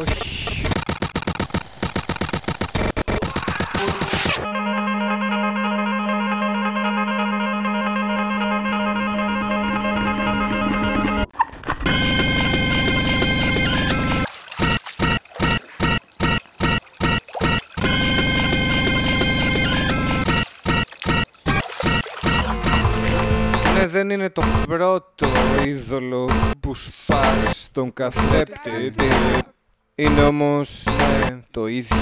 όχι. Ναι, δεν είναι το πρώτο είδωλο που σπάς τον καθρέπτη. Είναι όμως ναι, το ίδιο.